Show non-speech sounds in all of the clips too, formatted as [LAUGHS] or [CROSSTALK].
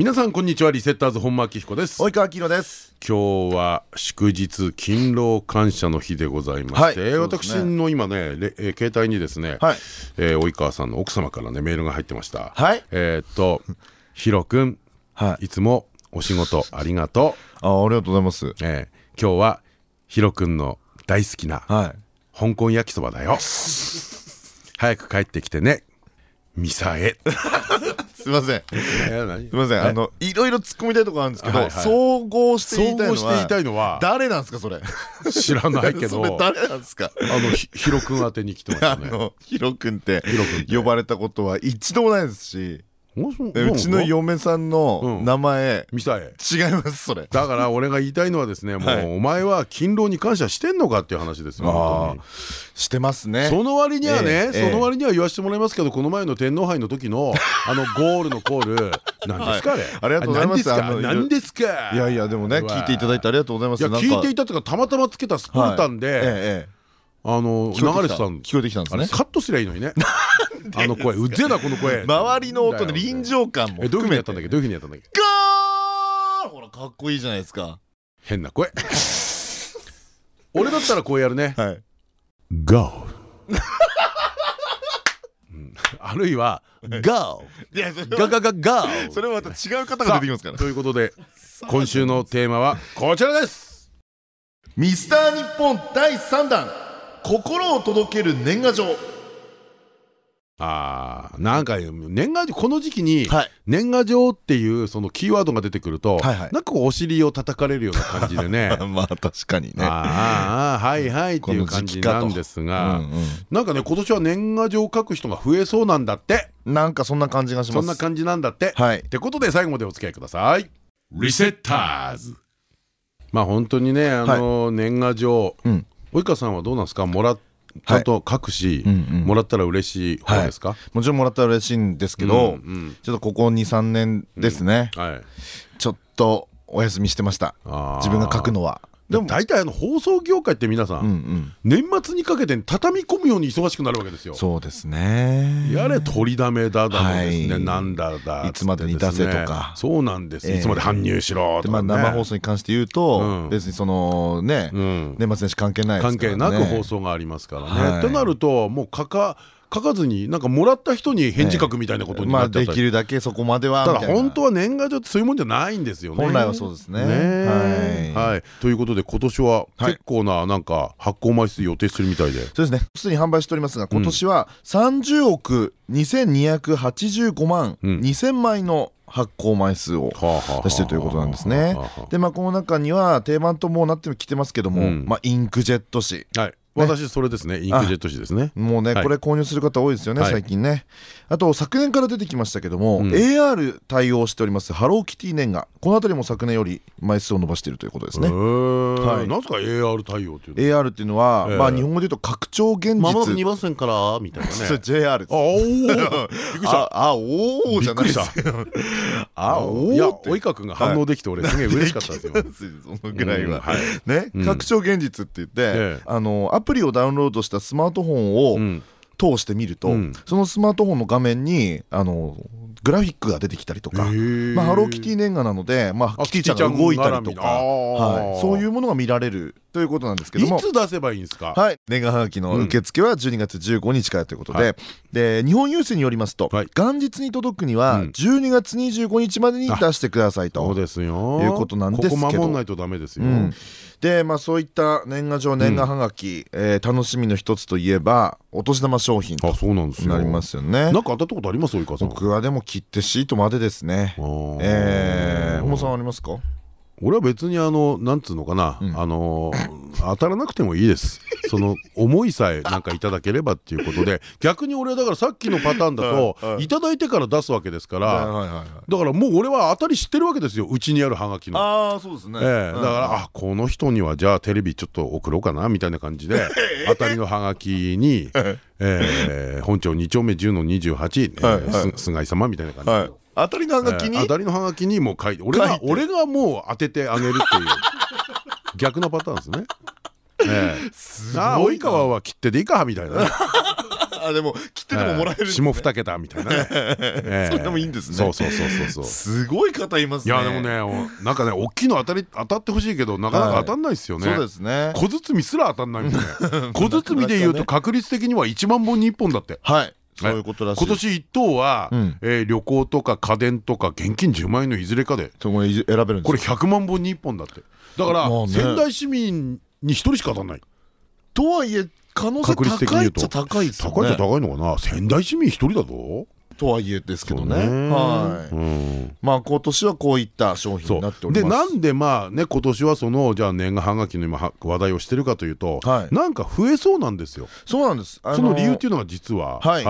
皆さんこんにちはリセッターズ本間明彦です及川明です今日は祝日勤労感謝の日でございまして、はいね、私の今ね、え携帯にですね、はい、えー、及川さんの奥様からねメールが入ってました。はい、えっとひろくん、はい、いつもお仕事ありがとう。あありがとうございます。えー、今日はひろくんの大好きな、はい、香港焼きそばだよ。早く帰ってきてね。ミサエすみません。すみません。あのいろいろ突っ込みたいところあるんですけど、総合して言いたいのは誰なんですかそれ？知らないけど。[LAUGHS] それ誰なんですか？あのヒロ君宛てに来てましたね。[LAUGHS] ヒロ君って呼ばれたことは一度もないですし。うちの嫁さんの名前ミサエ違いますそれ。だから俺が言いたいのはですねもうお前は勤労に感謝してんのかっていう話ですよしてますね。その割にはねその割には言わせてもらいますけどこの前の天皇杯の時の [LAUGHS] あのゴールのコール何ですかあれ？ありがとうございます。何ですか？いやいやでもね聞いていただいてありがとうございます。聞いていたというかたまたまつけたスプルタンであの流れてた聞こえてきたんですね。カットすりゃいいのにねあの声 [LAUGHS] うぜえなこの声。周りの音で臨場感もえどういうふうにやったんだっけ？どういうふうにやったんだっけ？ガーほらかっこいいじゃないですか。変な声。俺だったらこうやるね。はい。ガーあるいはガーガガガガーそれはまた違う方が出てきますから。ということで今週のテーマはこちらです。ミスター日本第3弾。心を届ける年賀状あなんか年賀状この時期に年賀状っていうそのキーワードが出てくるとなんかお尻を叩かれるような感じでね。[LAUGHS] まあ確かにね。ああはいはいっていう感じなんですがなんかね今年は年賀状を書く人が増えそうなんだって。なんかそんな感じがします。そんな感じなんだって。ってことで最後までお付き合いください。リセッターズまあ本当にねあの年賀状。及川さんはどうなんですか？もらってちゃんと書くし、もらったら嬉しい方ですか、もちろんもらったら嬉しいんですけど、ちょっとここ23年ですね、ちょっとお休みしてました。自分が書くのは。でも大体あの放送業界って皆さん年末にかけて畳み込むように忙しくなるわけですよ。そうですね。やれ取りだめだだのですね、なんだだいつまでに出せとか。そうなんです。いつまで搬入しろとか。まあ生放送に関して言うと別にそのね年末年始関係ない関係なく放送がありますからね。ってなるともうかか書かずになんかもらった人に返事書くみたいなことになっちゃっできるだけそこまではただ本当は年賀状ってそういうもんじゃないんですよね。本来はそうですねはい。ということで今年は結構ななんか発行枚数予定するみたいで。そうですね。すでに販売しておりますが今年は30億2285万2000枚の発行枚数を出してるということなんですね。でまあこの中には定番ともなってきてますけども、まあインクジェット紙、はい私それですね。インクジェット紙ですね。もうねこれ購入する方多いですよね最近ね。あと昨年から出てきましたけども AR 対応しておりますハローキティ年賀この辺りも昨年より枚数を伸ばしているということですね。はい。なんすか AR 対応っていう AR っていうのはまあ日本語で言うと拡張現実。まもなく2番線からみたいなね。[LAUGHS] それ JR です。あお [LAUGHS] あおおじゃないです。[LAUGHS] あおおいや及川君が反応できて俺すげえ嬉しかったですよ。そのぐらいは。ね拡張現実って言ってあのアプリをダウンロードしたスマートフォンを通してみると、そのスマートフォンの画面にあのグラフィックが出てきたりとか、まあ、ハローキティ年賀なので、まあ、キティちゃんが動いたりとか、はい、そういうものが見られるということなんですけども。いつ出せばいいんですか？はい。年賀はがきの受付は12月15日からということで,、で日本郵政によりますと、元日に届くには12月25日までに出してくださいと、そうですよ。いうことなんですけど。ここ守んないとダメですよ、でまあそういった年賀状年賀はがき、うん、えー、楽しみの一つといえばお年玉商品となりますよね。なんか当たったことあります？僕はでも切ってシートまでですね。ええー、小野さんありますか？俺は別にあのなんつうのかな、うん、あの当たらなくてもいいです。その思いさえなんかいただければっていうことで。逆に俺はだからさっきのパターンだといただいてから出すわけですから。だからもう俺は当たり知ってるわけですよ。うちにあるハガキの。ああそうですね。だからあこの人にはじゃあテレビちょっと送ろうかなみたいな感じで [LAUGHS] 当たりのハガキに [LAUGHS] 本町2丁目10の28菅井様みたいな感じで当たりのハガキに？当たりのハガキにもう書いて俺が俺がもう当ててあげるっていう。[LAUGHS] 逆のパターンですね。ああ及川は切手でいいかみたいな。[LAUGHS] あでも切手でももらえる下二桁みたいな [LAUGHS] それでもいいんですね。そうそうそうそうそう。すごい方いますね。いやでもねなんかね大きいの当たり当たってほしいけどなかなか当たんないですよね。そうですね。小包すら当たんないみたいな小包でいうと確率的には1万本に1本だって。はいそういうことらしい。今年1等は、え旅行とか家電とか現金10万円のいずれかで。選べるんですこれ100万本に1本だって。だから仙台市民に1人しか当たんない。とはいえ可能性高いっちゃ高いですよね。高いっちゃ高いのかな。仙台市民1人だぞとはいえですけどね。はい。まあ今年はこういった商品になっております。でなんでまあね今年はそのじゃあ年賀はがきの今話題をしてるかというとなんか増えそうなんですよ。そうなんです。その理由っていうのが実は。はい。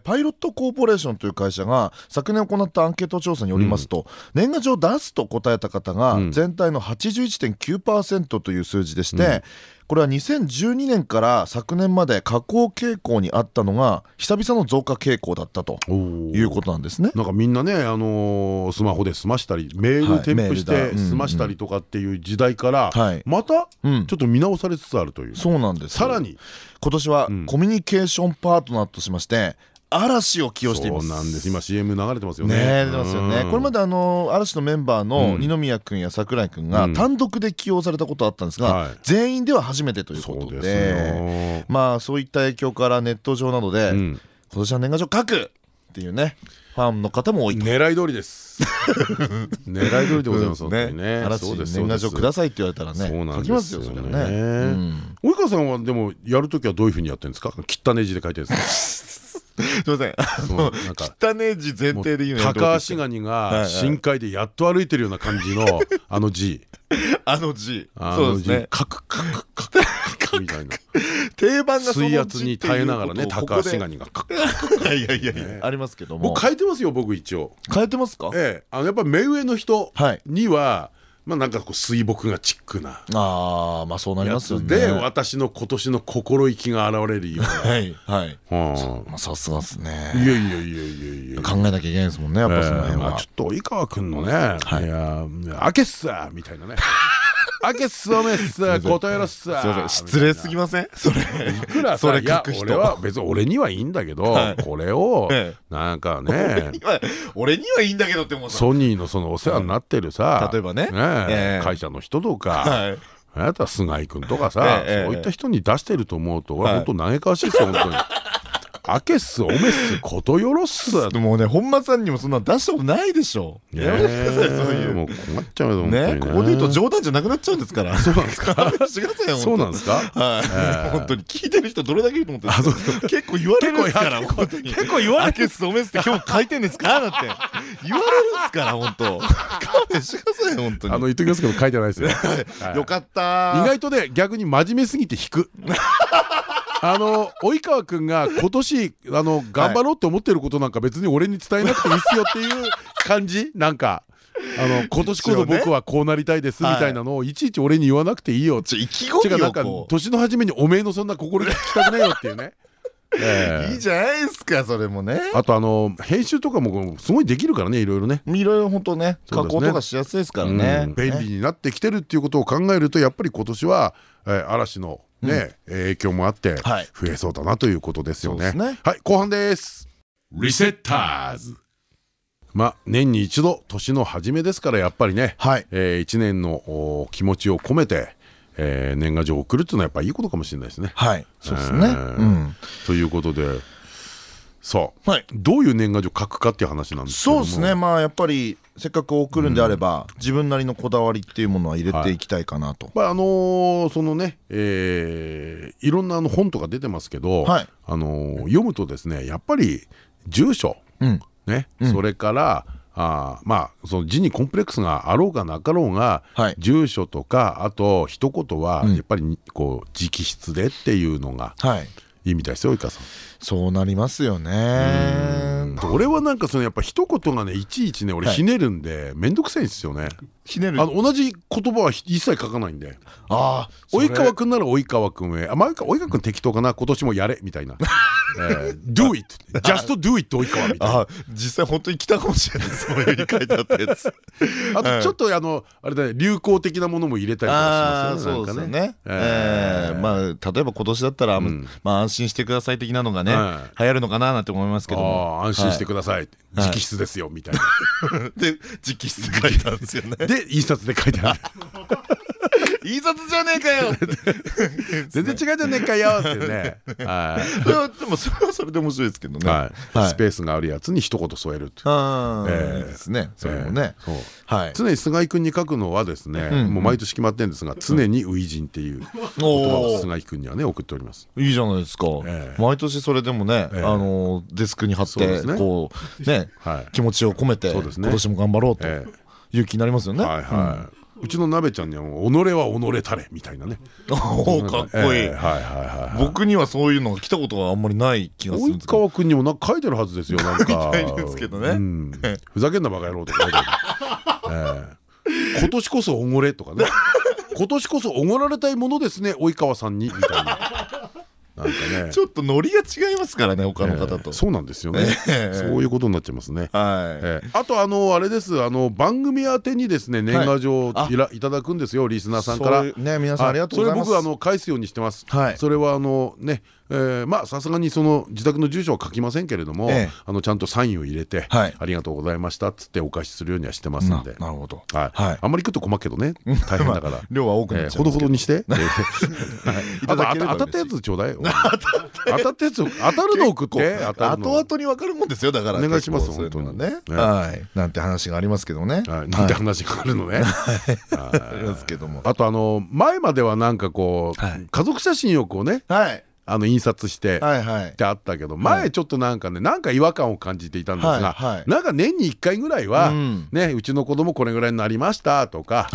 パイロットコーポレーションという会社が昨年行ったアンケート調査によりますと年賀状出すと答えた方が全体の81.9%という数字でしてこれは2012年から昨年まで下降傾向にあったのが久々の増加傾向だったということなんですね。なんかみんなね、あのー、スマホで済ましたりメール添付して済ましたりとかっていう時代からまたちょっと見直されつつあるという。そうなんです。さらに。今年はコミュニケーションパートナーとしまして嵐を起用しています。そうなんです。今 CM 流れてますよね。ねますよね。これまであの嵐のメンバーの二宮君や櫻井君が単独で起用されたことあったんですが全員では初めてということで。まあそういった影響からネット上などで今年は年賀状書くっていうねファンの方も多い狙い通りです。[LAUGHS] 狙い通りでございますね。嵐年賀状くださいって言われたらね書きますよそれはね及川さんはでもやるときはどういうふうにやってるんですか？切ったネジで書いてるんですか？[LAUGHS] [LAUGHS] すみません。汚ね字前提で言うの高橋ガニが深海でやっと歩いてるような感じの [LAUGHS] あの字。あの字。そうですね。カクカクカクみたいな。[LAUGHS] 定番が水圧に耐えながらね高橋ガニが。いやいやいやありますけども。僕変えてますよ僕一応。変えてますか？ええあのやっぱ目上の人には。まあなんかこう水墨画チックなあまあそうなりますよね。で私の今年の心意気が現れるような。[LAUGHS] はいはい。さすがですね。いやいやいやいやいや考えなきゃいけないですもんねやっぱその辺は。ちょっと及川君のね「い。やあけっさ」みたいなねあけっすおめっす答えろっす。失礼すぎません？それ。いくらそれ書く人は別に俺にはいいんだけどこれをなんかね。俺にはいいんだけどって思うソニーのそのお世話になってるさ。例えばね。会社の人とかあなた菅井君とかさそういった人に出してると思うと俺は本当嘆かわしいですよ本当に。あけっすおめっすことよろっす。もうね本間さんにもそんな出したことないでしょ。やめてくださいそういう。もう困っちゃうね。ここで言うと冗談じゃなくなっちゃうんですから。そうなんですか？そうなんですか？はい。本当に聞いてる人どれだけいると思って結構言われるんですから結構言われるあけっすおめっすって今日書いてんですかだって。言われるんですから本当。勘弁してください本当に。あの言っときますけど書いてないですよ。[LAUGHS] よかった意外とね逆に真面目すぎて引くあの及川君が今年あの頑張ろうって思ってることなんか別に俺に伝えなくていいっすよっていう感じ？なんか。あの今年こそ僕はこうなりたいですみたいなのをい。ちいち俺に言わなくていいよ意気込みなんか年の初めにおめえのそんな心聞きたくないよっていうね。[LAUGHS] いいじゃないですかそれもね。あとあの編集とかもすごいできるからねいろいろね。いろいろ本当ね加工とかしやすいですからね。便利になってきてるっていうことを考えるとやっぱり今年は嵐のね影響もあって増えそうだなということですよね。はい後半です。リセッターズ。まあ年に一度年の初めですからやっぱりね1年の気持ちを込めてえ年賀状を送るっていうのはやっぱりいいことかもしれないですね。はい。そうですね。ということでさあどういう年賀状書くかっていう話なんですけどそうですね。まあやっぱりせっかく送るんであれば、自分なりのこだわりっていうものは入れていきたいかなと。あのそのね、えいろんなあの本とか出てますけど、あの読むとですねやっぱり住所、ねそれからあまあその字にコンプレックスがあろうがなかろうが、住所とかあと一言はやっぱりこう直筆でっていうのがいい。みたいですよ及川さん。そうなりますよね。俺はなんかそのやっぱ一言がねいちいちね俺ひねるんで面倒くさいんですよね。ひねる。あの同じ言葉は一切書かないんで。ああ及川君なら及川君へ。あ及川君適当かな？今年もやれ。みたいな。[LAUGHS] Do it just do it 及川みたいな。実際本当に来たかもしれない。そういうふうに書いてあったやつ。あとちょっとあのあれだね流行的なものも入れたりとかしますよね。そうですね。まあ例えば今年だったらまあ安心してください的なのがね流行るのかななんて思いますけど安心してください。直筆ですよみたいな。[LAUGHS] で直筆書いたんですよね。で印刷で書いてある [LAUGHS] 印刷じゃねえかよ [LAUGHS] 全然違うじゃねえかよってね。でもそれはそれで面白いですけどね。スペースがあるやつに一言添えるああですね。それもね。常に菅井君に書くのはですねもう毎年決まってるんですが常に初陣っていう言葉を菅井君にはね送っております。いいじゃないですか。毎年それでもねあのデスクに貼ってこうね気持ちを込めて今年も頑張ろうと勇気になりますよね。はいはいうちの鍋ちゃんにはもう己は己たれみたいなね。[LAUGHS] おおかっこいい。僕にはそういうのが来たことがあんまりない気がする及川君にもなんか書いてるはずですよなんか。ふざけんなバカ野郎とか書いてる。今年こそおごれとかね。今年こそおごられたいものですね及川さんにみたいなね。[LAUGHS] ちょっとノリが違いますからね他の方と。そうなんですよね。そういうことになっちゃいますね。はい。あとあのあれです。あの番組宛てにですね年賀状いただくんですよリスナーさんから。ね皆さんありがとうございます。それ僕あの返すようにしてます。それはあのねえー、まあさすがにその自宅の住所は書きませんけれども、ええ、あのちゃんとサインを入れて、はい、ありがとうございましたっつってお返しするようにはしてますんで。なるほど、はい。はい、あんまり行くと困るけどね。[LAUGHS] 大変だから。量は多くなっちゃうほどほどにして。[LAUGHS] あと当たったやつちょうだい当たったやつ当たるの送って後々に分かるもんですよだから。お願いします本当に。ねはい。なんて話がありますけどね。なんて話があるのね。ありますけども。あとあの前まではなんかこう家族写真をこうねはい。あの印刷してってあったけど前ちょっとなんかねなんか違和感を感じていたんですがなんか年に1回ぐらいはねうちの子供これぐらいになりましたとか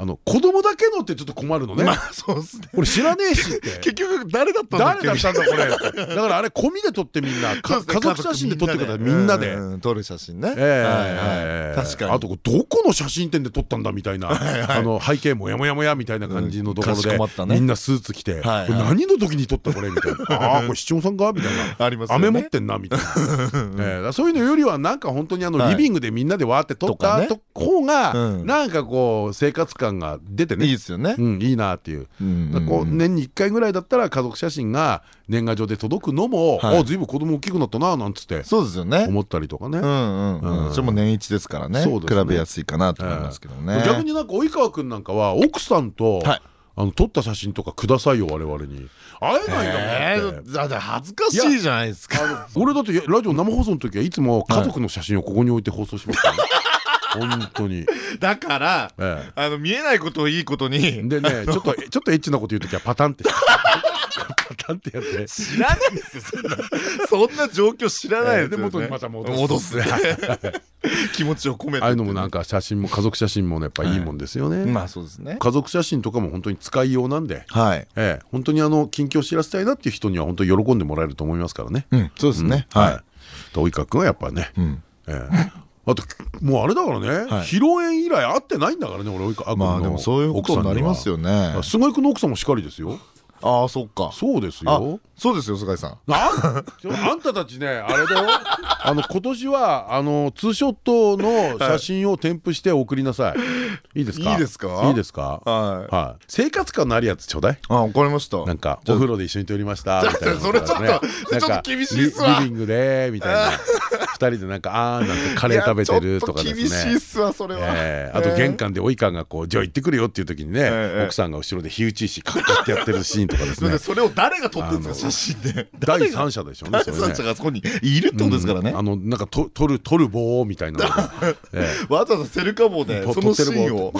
あの子供だけのってちょっと困るのね。まあそうですね。俺知らねえしって。[LAUGHS] 結局誰だったんだ誰だったんだこれ。[LAUGHS] だからあれ込みで撮ってみんな家族写真で撮ってくださいみんなで。撮る写真ね。ええ確かに。あとどこの写真展で撮ったんだみたいなあの背景もやもやもやみたいな感じのところでみんなスーツ着て何の時に撮ったこれみたいな。[LAUGHS] ああこれ市長さんかみたいな。あります雨持ってんなみたいな。そういうのよりはなんか本当にあのリビングでみんなでわーって撮った方がなんかこう生活感感が出てね。いいですよね、うん、いいなっていう。こう年に1回ぐらいだったら家族写真が年賀状で届くのも、はい、あずいぶん子供大きくなったななんつってそうですよね。思ったりとかね。それも年一ですからね。比べやすいかなと思いますけどね。逆になんか及川君なんかは奥さんと、はい。あの撮った写真とかくださいよ我々に。会えないんだもんだって恥ずかしいじゃないですか。俺だってラジオ生放送の時はいつも家族の写真をここに置いて放送しますから本当に。だから、ええ、あの見えないことをいいことにでねちょっとちょっとエッチなこと言う時はパタンってパタンってやって知らないですよそんな。そんな状況知らないですよ、ね、で元にまた戻す。[LAUGHS] 気持ちを込めて。ああいうのもなんか写真も家族写真もやっぱいいもんですよね、まあそうですね。家族写真とかも本当に使いようなんで、はい。ええ、本当にあの近況を知らせたいなっていう人には本当に喜んでもらえると思いますからね、そうですね、はい。及川君はやっぱね、ええあともうあれだからね、披露宴以来会ってないんだからね俺まあでもそういうことになりますよね。菅井君の奥さんもしかりですよ。ああそっか。そうですよ。そうですよ菅井さん。あんたたちねあれだよ。[LAUGHS] あの今年はあのツーショットの写真を添付して送りなさい。いいですか？いいですか？いいですか？はい。生活感のあるやつちょうだい。あわかりました。なんかお風呂で一緒に撮りましたみたいなそれちょっとちょっと厳しいっすわ。リビングでみたいな。二 [LAUGHS] 人でなんかあーなんてカレー食べてるとかですね。厳しいっすわそれは。あと玄関で及川がこうじゃあ行ってくるよっていう時にね奥さんが後ろで火打ち石かってやってるシーンとかですね。それを誰が撮ってるんですか写真で。第三者でしょうね第三者がそこにいるってことですからねあのなんかと撮る撮る棒みたいな [LAUGHS] わざわざセルカ棒でそのシーンを。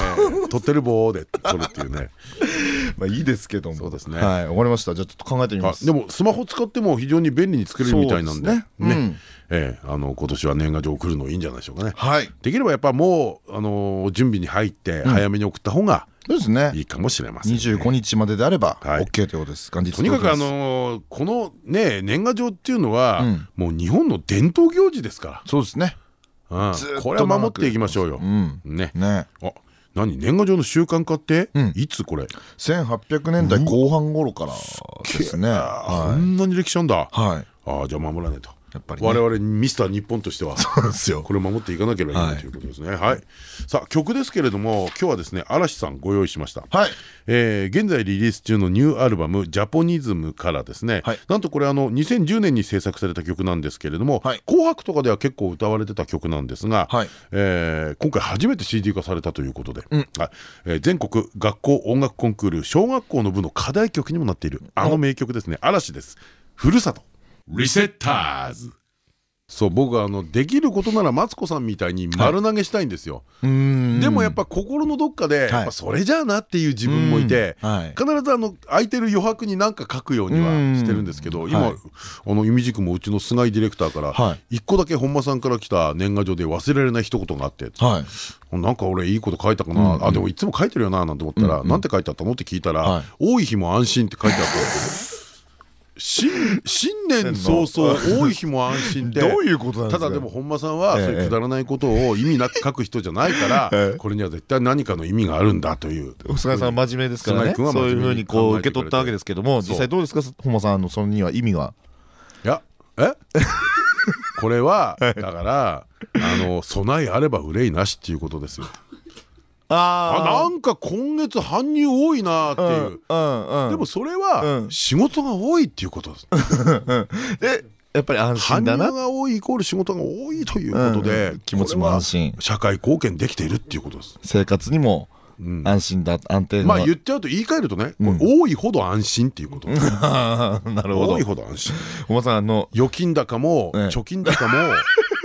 撮ってる棒で撮るっていうね [LAUGHS] まあいいですけども。そうですね。はいわかりました。じゃあちょっと考えてみます。でもスマホ使っても非常に便利に作れるみたいなんでね。ええあの今年は年賀状送るのいいんじゃないでしょうかね。はい。できればやっぱもうあの準備に入って早めに送った方がそうですね。いいかもしれません25日までであれば OK ということです。とにかくあのこのね年賀状っていうのはもう日本の伝統行事ですから。そうですね。これは守っていきましょうよ。ね。ね。あ、何年賀状の習慣化って？いつこれ？1800年代後半頃からですね。こんなに歴史あんだ。はい。ああじゃあ守らないと。やっぱり我々ミスター日本としてはそうですよ。これ守っていかなければいけない。ということですね。はい。さあ曲ですけれども今日はですね嵐さんご用意しました。はい。え現在リリース中のニューアルバム「ジャポニズム」からですね。なんとこれあの2010年に制作された曲なんですけれども「紅白」とかでは結構歌われてた曲なんですがえ今回初めて CD 化されたということではい。全国学校音楽コンクール小学校の部の課題曲にもなっているあの名曲ですね。嵐です。ふるさとリセッターズ。そう僕はあのできることならマツコさんみたいに丸投げしたいんですよ。でもやっぱ心のどっかでそれじゃあなっていう自分もいて必ずあの空いてる余白に何か書くようにはしてるんですけど今あのいみじくもうちの菅井ディレクターから一個だけ本間さんから来た年賀状で忘れられない一言があってなんか俺いいこと書いたかなあでもいつも書いてるよななんて思ったらなんて書いてあったのって聞いたら「多い日も安心」って書いてあったんですよ。[LAUGHS] 新新年早々多い日も安心で。どういうことなんですか？ただでも本間さんはそういうくだらないことを意味なく書く人じゃないから [LAUGHS] これには絶対何かの意味があるんだという。菅井さん真面目ですからね。そういうふうにこう受け取ったわけですけども実際どうですか？本間さんのそのには意味が？いやえ？これはだからあの備えあれば憂いなしっていうことですよあなんか今月搬入多いなっていう。でもそれは仕事が多いっていうことです。[LAUGHS] でやっぱり安心だな。搬入が多いイコール仕事が多いということで気持ちも安心。社会貢献できているっていうことです。生活にも安心だ安定まあ言っちゃうと言い換えるとね多いほど安心っていうこと。[LAUGHS] なるほど。多いほど安心。おばさんあの預金高も貯金高も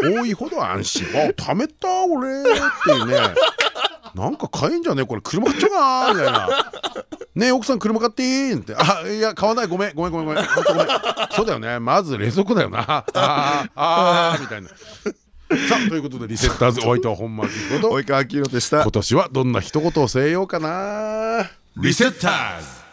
[LAUGHS] 多いほど安心。あ貯めた俺っていうねなんか買えんじゃねえ？これ車買っちゃうかみたいな「[LAUGHS] ねえ奥さん車買っていい?」って「あいや買わない。ごめんごめんごめんごめん。そうだよね。まず冷蔵庫だよな。あああみたいな。さあということでリセッターズお相手は本間明子と。及川明宏でした。今年はどんな一言を据えようかな。リセッターズ